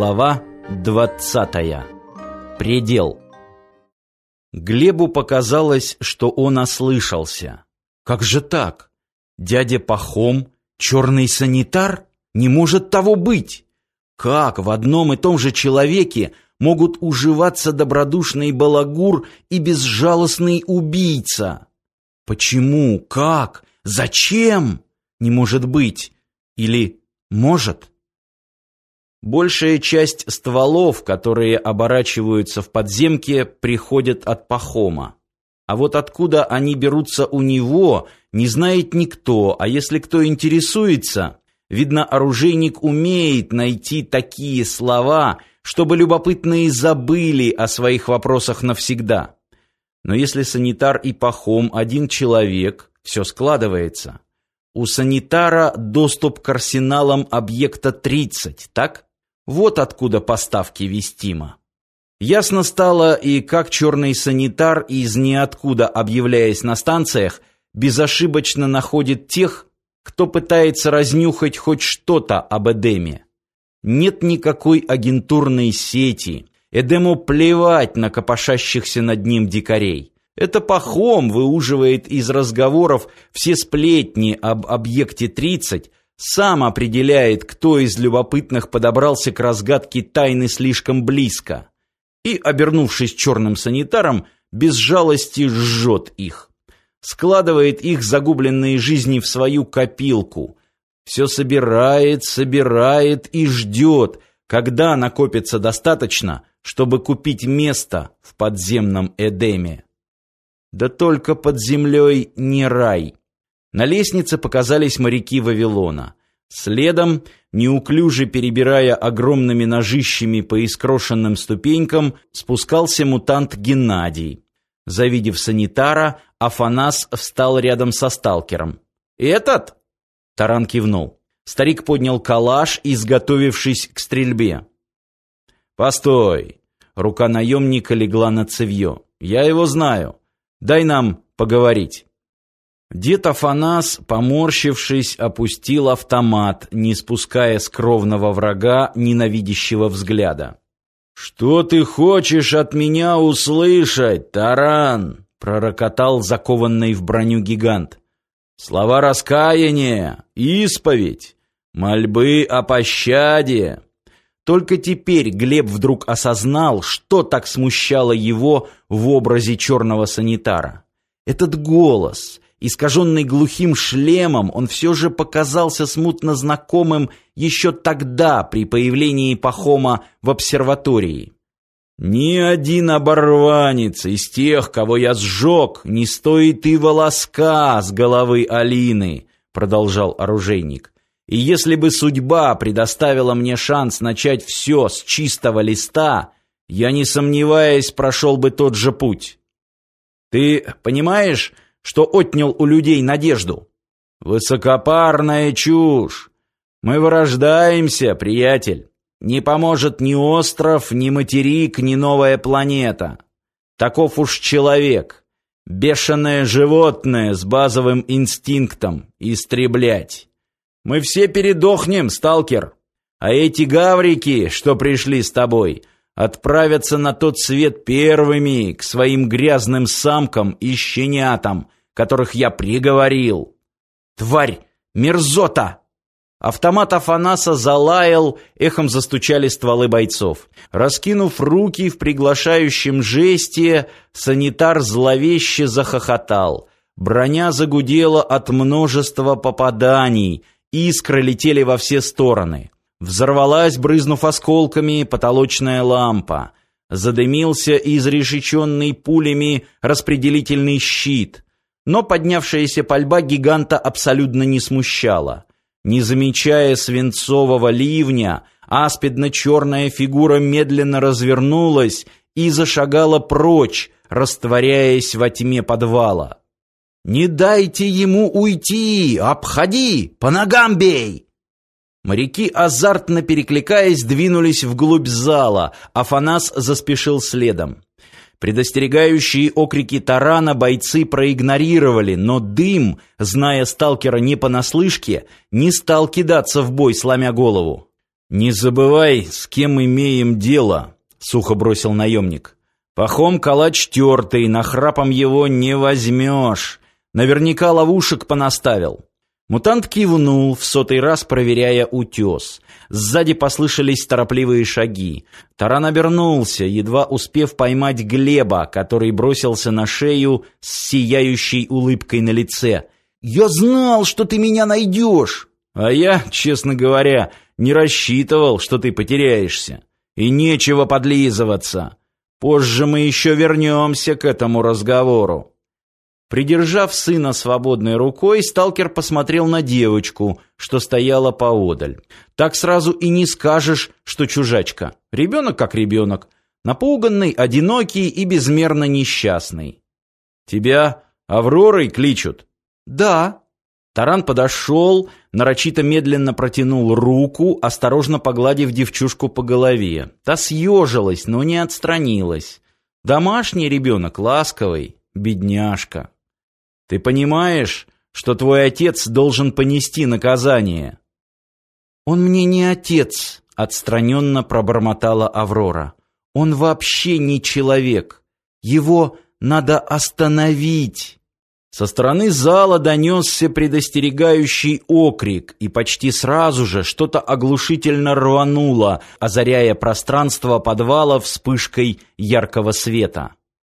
Глава 20. Предел. Глебу показалось, что он ослышался. Как же так? Дядя Пахом, черный санитар, не может того быть. Как в одном и том же человеке могут уживаться добродушный балагур и безжалостный убийца? Почему? Как? Зачем? Не может быть. Или может? Большая часть стволов, которые оборачиваются в подземке, приходят от Пахома. А вот откуда они берутся у него, не знает никто, а если кто интересуется, видно, оружейник умеет найти такие слова, чтобы любопытные забыли о своих вопросах навсегда. Но если санитар и Пахом один человек, все складывается. У санитара доступ к арсеналам объекта 30, так? Вот откуда поставки вестима. Ясно стало и как черный санитар из ниоткуда, объявляясь на станциях, безошибочно находит тех, кто пытается разнюхать хоть что-то об Эдеме. Нет никакой агентурной сети. Эдему плевать на копошащихся над ним дикарей. Это Пахом выуживает из разговоров все сплетни об объекте 30, сам определяет, кто из любопытных подобрался к разгадке тайны слишком близко, и, обернувшись черным санитаром, без жалости жжет их. Складывает их загубленные жизни в свою копилку. Все собирает, собирает и ждет, когда накопится достаточно, чтобы купить место в подземном Эдеме. Да только под землей не рай. На лестнице показались моряки Вавилона. Следом, неуклюже перебирая огромными ножищами по искрошенным ступенькам, спускался мутант Геннадий. Завидев санитара, Афанас встал рядом со сталкером. «Этот?» Таран кивнул. Старик поднял калаш, изготовившись к стрельбе. «Постой!» Рука наемника легла на цевье. «Я его знаю. Дай нам поговорить». Дед Афанас, поморщившись, опустил автомат, не спуская с кровного врага ненавидящего взгляда. «Что ты хочешь от меня услышать, таран?» — пророкотал закованный в броню гигант. «Слова раскаяния, исповедь, мольбы о пощаде». Только теперь Глеб вдруг осознал, что так смущало его в образе черного санитара. Этот голос — Искаженный глухим шлемом, он все же показался смутно знакомым еще тогда при появлении Пахома в обсерватории. «Ни один оборванец из тех, кого я сжег, не стоит и волоска с головы Алины», — продолжал оружейник. «И если бы судьба предоставила мне шанс начать все с чистого листа, я, не сомневаясь, прошел бы тот же путь. Ты понимаешь, что отнял у людей надежду. Высокопарная чушь. Мы вырождаемся, приятель. Не поможет ни остров, ни материк, ни новая планета. Таков уж человек. Бешеное животное с базовым инстинктом истреблять. Мы все передохнем, сталкер. А эти гаврики, что пришли с тобой, отправятся на тот свет первыми к своим грязным самкам и щенятам, которых я приговорил. Тварь! Мерзота! Автомат Афанаса залаял, эхом застучали стволы бойцов. Раскинув руки в приглашающем жесте, санитар зловеще захохотал. Броня загудела от множества попаданий, искры летели во все стороны. Взорвалась, брызнув осколками, потолочная лампа. Задымился изрешеченный пулями распределительный щит. Но поднявшаяся пальба гиганта абсолютно не смущала. Не замечая свинцового ливня, аспидно-черная фигура медленно развернулась и зашагала прочь, растворяясь во тьме подвала. «Не дайте ему уйти! Обходи! По ногам бей!» Моряки, азартно перекликаясь, двинулись вглубь зала, а Фанас заспешил следом. Предостерегающие окрики тарана бойцы проигнорировали, но дым, зная сталкера не понаслышке, не стал кидаться в бой, сломя голову. «Не забывай, с кем имеем дело», — сухо бросил наемник. «Пахом калач тертый, нахрапом его не возьмешь. Наверняка ловушек понаставил». Мутант кивнул, в сотый раз проверяя утес. Сзади послышались торопливые шаги. Таран обернулся, едва успев поймать Глеба, который бросился на шею с сияющей улыбкой на лице. «Я знал, что ты меня найдешь!» «А я, честно говоря, не рассчитывал, что ты потеряешься. И нечего подлизываться. Позже мы еще вернемся к этому разговору». Придержав сына свободной рукой, сталкер посмотрел на девочку, что стояла поодаль. Так сразу и не скажешь, что чужачка. Ребенок как ребенок. Напуганный, одинокий и безмерно несчастный. «Тебя Авророй кличут?» «Да», Таран подошел, нарочито медленно протянул руку, осторожно погладив девчушку по голове. Та съежилась, но не отстранилась. Домашний ребенок, ласковый, бедняжка. Ты понимаешь, что твой отец должен понести наказание? Он мне не отец, отстраненно пробормотала Аврора. Он вообще не человек. Его надо остановить. Со стороны зала донесся предостерегающий окрик, и почти сразу же что-то оглушительно рвануло, озаряя пространство подвала вспышкой яркого света.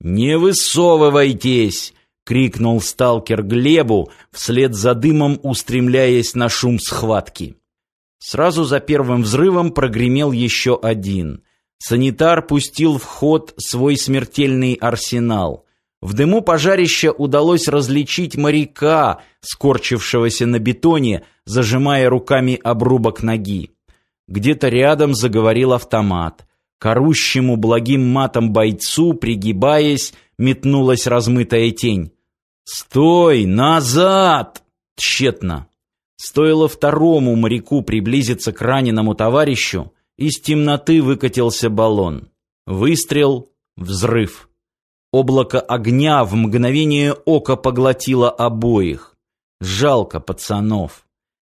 «Не высовывайтесь!» — крикнул сталкер Глебу, вслед за дымом устремляясь на шум схватки. Сразу за первым взрывом прогремел еще один. Санитар пустил в ход свой смертельный арсенал. В дыму пожарища удалось различить моряка, скорчившегося на бетоне, зажимая руками обрубок ноги. Где-то рядом заговорил автомат. К благим матом бойцу, пригибаясь, метнулась размытая тень. «Стой! Назад!» Тщетно. Стоило второму моряку приблизиться к раненому товарищу, из темноты выкатился баллон. Выстрел, взрыв. Облако огня в мгновение ока поглотило обоих. Жалко пацанов.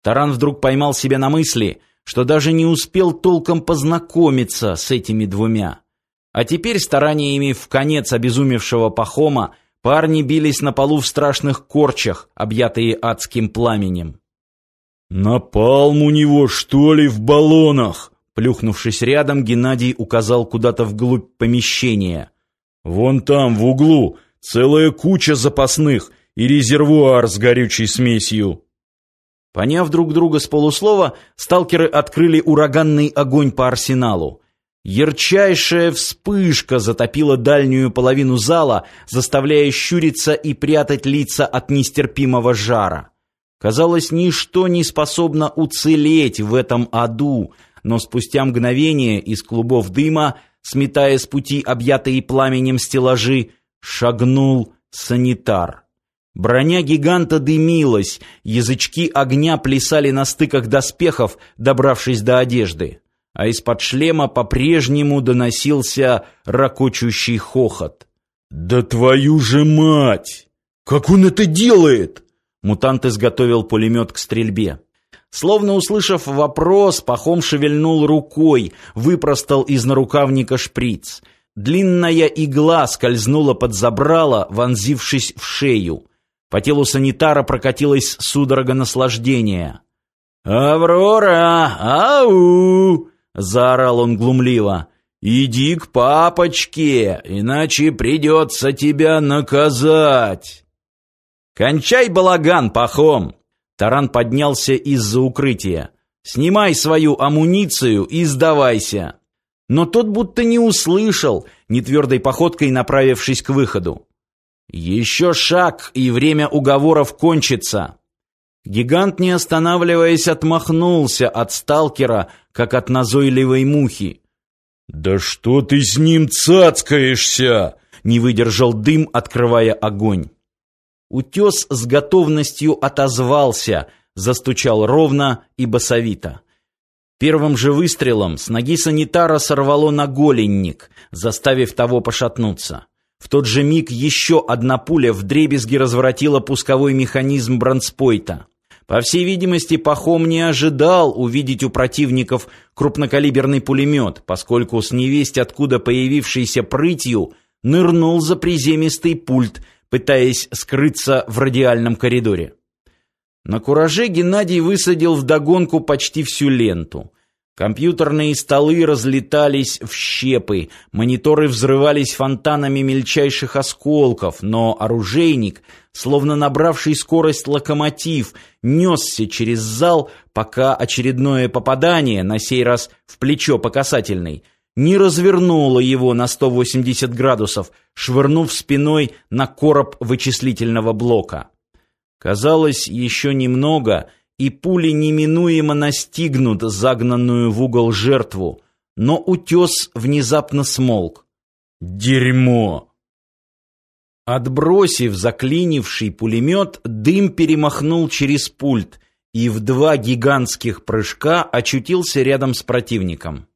Таран вдруг поймал себя на мысли, что даже не успел толком познакомиться с этими двумя. А теперь стараниями в конец обезумевшего Пахома парни бились на полу в страшных корчах, объятые адским пламенем. «Напалм у него, что ли, в баллонах?» Плюхнувшись рядом, Геннадий указал куда-то вглубь помещения – Вон там, в углу, целая куча запасных и резервуар с горючей смесью. Поняв друг друга с полуслова, сталкеры открыли ураганный огонь по арсеналу. Ярчайшая вспышка затопила дальнюю половину зала, заставляя щуриться и прятать лица от нестерпимого жара. Казалось, ничто не способно уцелеть в этом аду, но спустя мгновение из клубов дыма сметая с пути объятые пламенем стеллажи, шагнул санитар. Броня гиганта дымилась, язычки огня плясали на стыках доспехов, добравшись до одежды, а из-под шлема по-прежнему доносился ракочущий хохот. «Да твою же мать! Как он это делает?» Мутант изготовил пулемет к стрельбе. Словно услышав вопрос, Пахом шевельнул рукой, выпростал из нарукавника шприц. Длинная игла скользнула под забрало, вонзившись в шею. По телу санитара прокатилась судорога наслаждения. «Аврора! Ау!» — заорал он глумливо. «Иди к папочке, иначе придется тебя наказать!» «Кончай балаган, Пахом!» Таран поднялся из-за укрытия. «Снимай свою амуницию и сдавайся!» Но тот будто не услышал, нетвердой походкой направившись к выходу. «Еще шаг, и время уговоров кончится!» Гигант, не останавливаясь, отмахнулся от сталкера, как от назойливой мухи. «Да что ты с ним цацкаешься?» — не выдержал дым, открывая огонь. Утес с готовностью отозвался, застучал ровно и басовито. Первым же выстрелом с ноги санитара сорвало наголенник, заставив того пошатнуться. В тот же миг еще одна пуля вдребезги разворотила пусковой механизм бронспойта. По всей видимости, Пахом не ожидал увидеть у противников крупнокалиберный пулемет, поскольку с невесть откуда появившейся прытью нырнул за приземистый пульт, пытаясь скрыться в радиальном коридоре. На кураже Геннадий высадил вдогонку почти всю ленту. Компьютерные столы разлетались в щепы, мониторы взрывались фонтанами мельчайших осколков, но оружейник, словно набравший скорость локомотив, несся через зал, пока очередное попадание, на сей раз в плечо по касательной, не развернуло его на 180 градусов, швырнув спиной на короб вычислительного блока. Казалось, еще немного — и пули неминуемо настигнут загнанную в угол жертву, но утес внезапно смолк. Дерьмо! Отбросив заклинивший пулемет, дым перемахнул через пульт и в два гигантских прыжка очутился рядом с противником.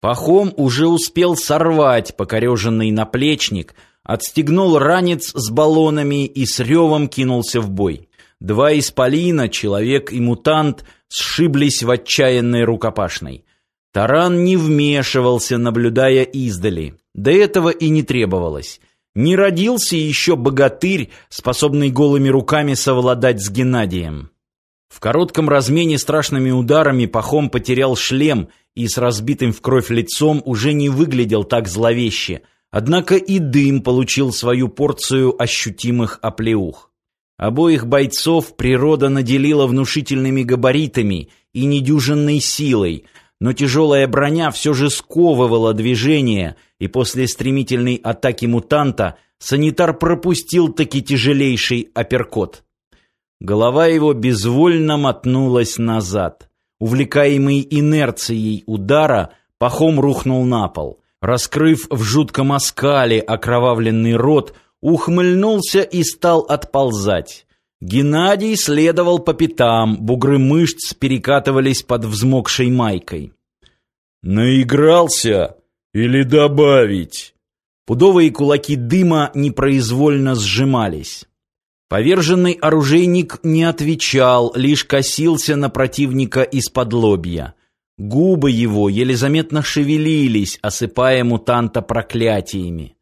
Пахом уже успел сорвать покореженный наплечник, отстегнул ранец с баллонами и с ревом кинулся в бой. Два исполина, человек и мутант, сшиблись в отчаянной рукопашной. Таран не вмешивался, наблюдая издали. До этого и не требовалось. Не родился еще богатырь, способный голыми руками совладать с Геннадием. В коротком размене страшными ударами Пахом потерял шлем и с разбитым в кровь лицом уже не выглядел так зловеще, однако и дым получил свою порцию ощутимых оплеух. Обоих бойцов природа наделила внушительными габаритами и недюжинной силой, но тяжелая броня все же сковывала движение, и после стремительной атаки мутанта санитар пропустил таки тяжелейший апперкот. Голова его безвольно мотнулась назад. Увлекаемый инерцией удара, Пахом рухнул на пол. Раскрыв в жутком оскале окровавленный рот, ухмыльнулся и стал отползать. Геннадий следовал по пятам, бугры мышц перекатывались под взмокшей майкой. «Наигрался? Или добавить?» Пудовые кулаки дыма непроизвольно сжимались. Поверженный оружейник не отвечал, лишь косился на противника из-под лобья. Губы его еле заметно шевелились, осыпая мутанта проклятиями.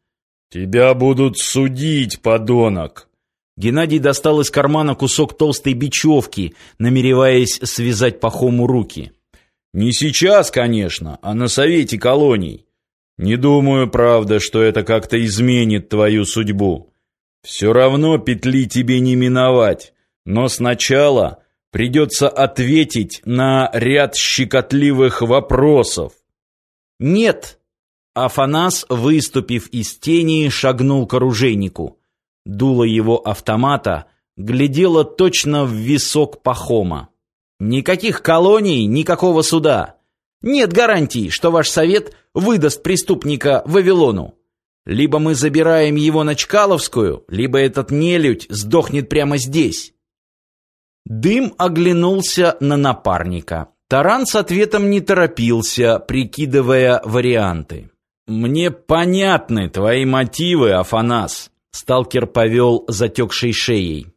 «Тебя будут судить, подонок!» Геннадий достал из кармана кусок толстой бечевки, намереваясь связать Пахому руки. «Не сейчас, конечно, а на совете колоний. Не думаю, правда, что это как-то изменит твою судьбу. Все равно петли тебе не миновать, но сначала придется ответить на ряд щекотливых вопросов». «Нет!» Афанас, выступив из тени, шагнул к оружейнику. Дуло его автомата глядело точно в висок Пахома. Никаких колоний, никакого суда. Нет гарантий, что ваш совет выдаст преступника Вавилону. Либо мы забираем его на Чкаловскую, либо этот нелюдь сдохнет прямо здесь. Дым оглянулся на напарника. Таран с ответом не торопился, прикидывая варианты. «Мне понятны твои мотивы, Афанас», — сталкер повел затекшей шеей.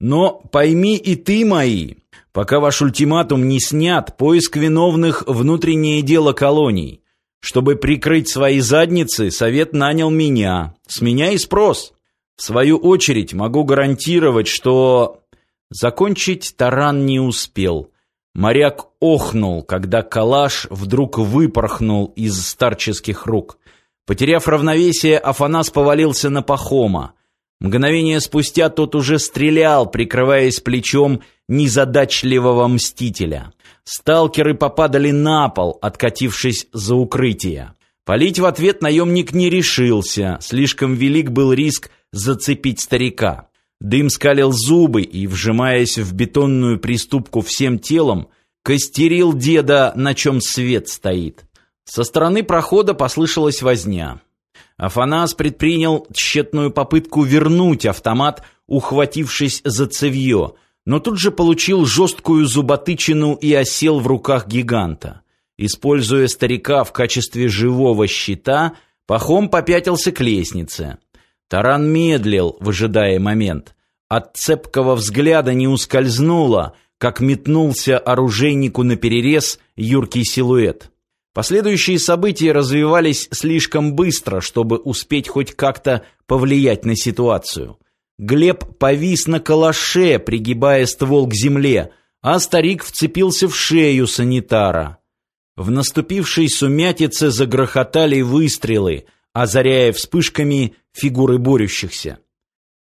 «Но пойми и ты мои, пока ваш ультиматум не снят, поиск виновных — внутреннее дело колоний. Чтобы прикрыть свои задницы, совет нанял меня. С меня и спрос. В свою очередь могу гарантировать, что...» Закончить Таран не успел. Моряк охнул, когда калаш вдруг выпорхнул из старческих рук. Потеряв равновесие, Афанас повалился на Пахома. Мгновение спустя тот уже стрелял, прикрываясь плечом незадачливого мстителя. Сталкеры попадали на пол, откатившись за укрытие. Полить в ответ наемник не решился, слишком велик был риск зацепить старика. Дым скалил зубы и, вжимаясь в бетонную приступку всем телом, костерил деда, на чем свет стоит. Со стороны прохода послышалась возня. Афанас предпринял тщетную попытку вернуть автомат, ухватившись за цевье, но тут же получил жесткую зуботычину и осел в руках гиганта. Используя старика в качестве живого щита, Пахом попятился к лестнице. Таран медлил, выжидая момент. От цепкого взгляда не ускользнуло, как метнулся оружейнику на перерез юркий силуэт. Последующие события развивались слишком быстро, чтобы успеть хоть как-то повлиять на ситуацию. Глеб повис на калаше, пригибая ствол к земле, а старик вцепился в шею санитара. В наступившей сумятице загрохотали выстрелы, озаряя вспышками фигуры борющихся.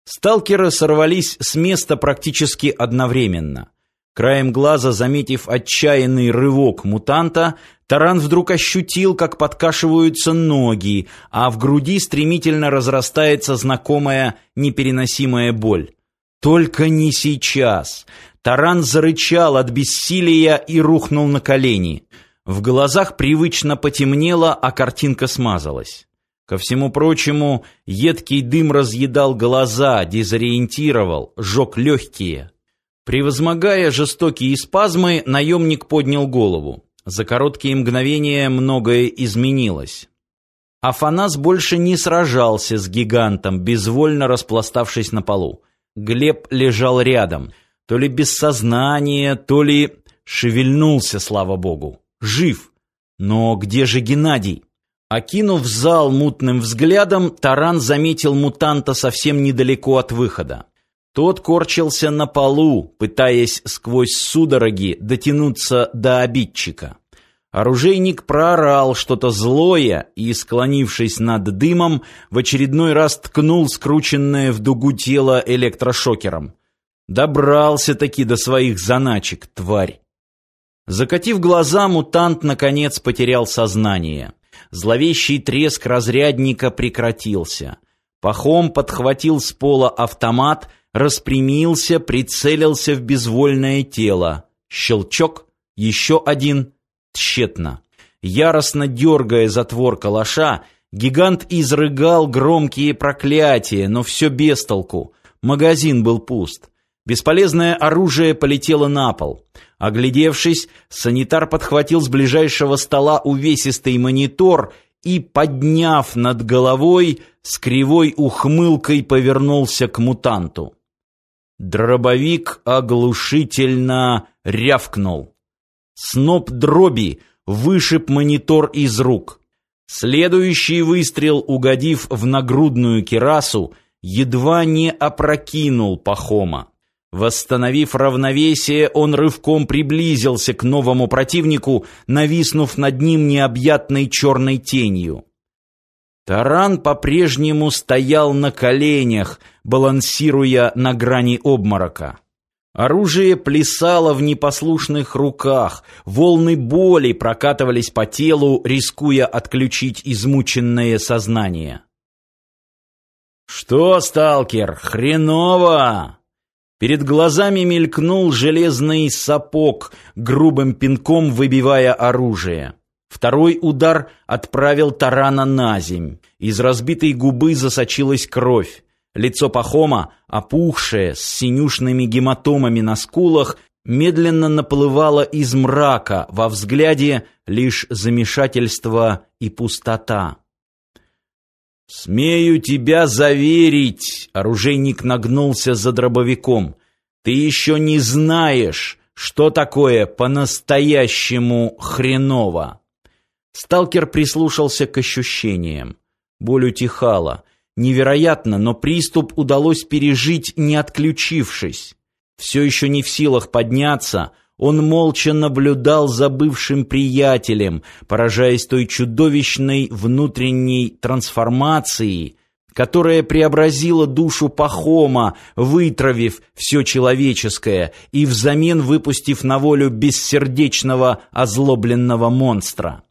Сталкеры сорвались с места практически одновременно. Краем глаза, заметив отчаянный рывок мутанта, Таран вдруг ощутил, как подкашиваются ноги, а в груди стремительно разрастается знакомая непереносимая боль. Только не сейчас. Таран зарычал от бессилия и рухнул на колени. В глазах привычно потемнело, а картинка смазалась. Ко всему прочему, едкий дым разъедал глаза, дезориентировал, жег легкие. Превозмогая жестокие спазмы, наемник поднял голову. За короткие мгновения многое изменилось. Афанас больше не сражался с гигантом, безвольно распластавшись на полу. Глеб лежал рядом, то ли без сознания, то ли шевельнулся, слава богу. Жив. Но где же Геннадий? Окинув зал мутным взглядом, Таран заметил мутанта совсем недалеко от выхода. Тот корчился на полу, пытаясь сквозь судороги дотянуться до обидчика. Оружейник проорал что-то злое и, склонившись над дымом, в очередной раз ткнул скрученное в дугу тело электрошокером. Добрался-таки до своих заначек, тварь. Закатив глаза, мутант, наконец, потерял сознание. Зловещий треск разрядника прекратился. Пахом подхватил с пола автомат, распрямился, прицелился в безвольное тело. Щелчок, еще один, тщетно. Яростно дергая затвор калаша, гигант изрыгал громкие проклятия, но все без толку. Магазин был пуст. Бесполезное оружие полетело на пол. Оглядевшись, санитар подхватил с ближайшего стола увесистый монитор и, подняв над головой, с кривой ухмылкой повернулся к мутанту. Дробовик оглушительно рявкнул. Сноп дроби вышиб монитор из рук. Следующий выстрел, угодив в нагрудную кирасу, едва не опрокинул Пахома. Восстановив равновесие, он рывком приблизился к новому противнику, нависнув над ним необъятной черной тенью. Таран по-прежнему стоял на коленях, балансируя на грани обморока. Оружие плясало в непослушных руках, волны боли прокатывались по телу, рискуя отключить измученное сознание. «Что, сталкер, хреново!» Перед глазами мелькнул железный сапог, грубым пинком выбивая оружие. Второй удар отправил тарана на земь. Из разбитой губы засочилась кровь. Лицо Пахома, опухшее, с синюшными гематомами на скулах, медленно наплывало из мрака, во взгляде лишь замешательство и пустота. «Смею тебя заверить!» — оружейник нагнулся за дробовиком. «Ты еще не знаешь, что такое по-настоящему хреново!» Сталкер прислушался к ощущениям. Боль утихала. Невероятно, но приступ удалось пережить, не отключившись. Все еще не в силах подняться — он молча наблюдал за бывшим приятелем, поражаясь той чудовищной внутренней трансформацией, которая преобразила душу Пахома, вытравив все человеческое и взамен выпустив на волю бессердечного озлобленного монстра.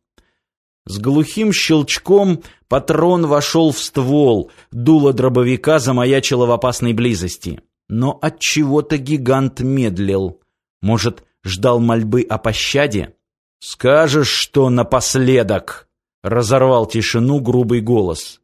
С глухим щелчком патрон вошел в ствол, дуло дробовика замаячило в опасной близости. Но от чего то гигант медлил. Может, ждал мольбы о пощаде? «Скажешь, что напоследок!» — разорвал тишину грубый голос.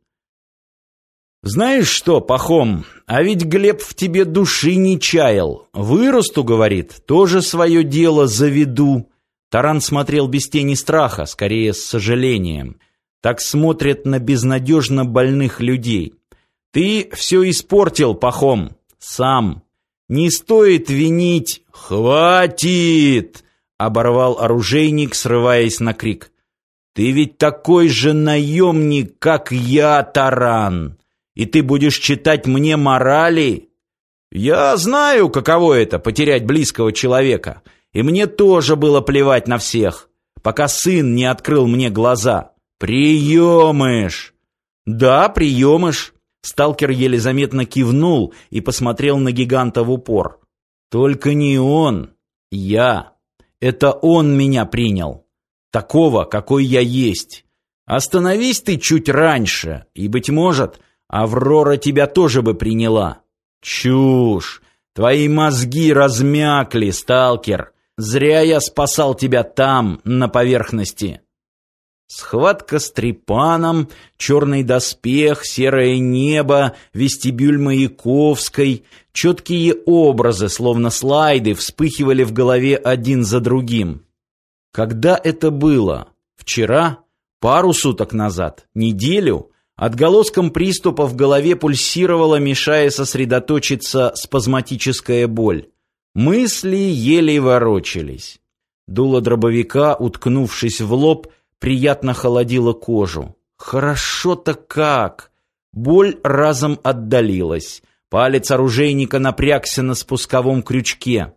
«Знаешь что, Пахом, а ведь Глеб в тебе души не чаял. Вырасту, — говорит, — тоже свое дело заведу». Таран смотрел без тени страха, скорее с сожалением. Так смотрят на безнадежно больных людей. «Ты все испортил, Пахом. Сам. Не стоит винить. Хватит! Оборвал оружейник, срываясь на крик. Ты ведь такой же наемник, как я, Таран. И ты будешь читать мне морали? Я знаю, каково это потерять близкого человека. И мне тоже было плевать на всех, пока сын не открыл мне глаза. Приемыш. Да, приемыш. Сталкер еле заметно кивнул и посмотрел на гиганта в упор. Только не он, я. Это он меня принял. Такого, какой я есть. Остановись ты чуть раньше, и, быть может, Аврора тебя тоже бы приняла. Чушь! Твои мозги размякли, сталкер. Зря я спасал тебя там, на поверхности. Схватка с трепаном, черный доспех, серое небо, вестибюль Маяковской, четкие образы, словно слайды, вспыхивали в голове один за другим. Когда это было? Вчера? Пару суток назад? Неделю? Отголоском приступа в голове пульсировала, мешая сосредоточиться спазматическая боль. Мысли еле ворочались. Дуло дробовика, уткнувшись в лоб, приятно холодило кожу. Хорошо-то как! Боль разом отдалилась. Палец оружейника напрягся на спусковом крючке.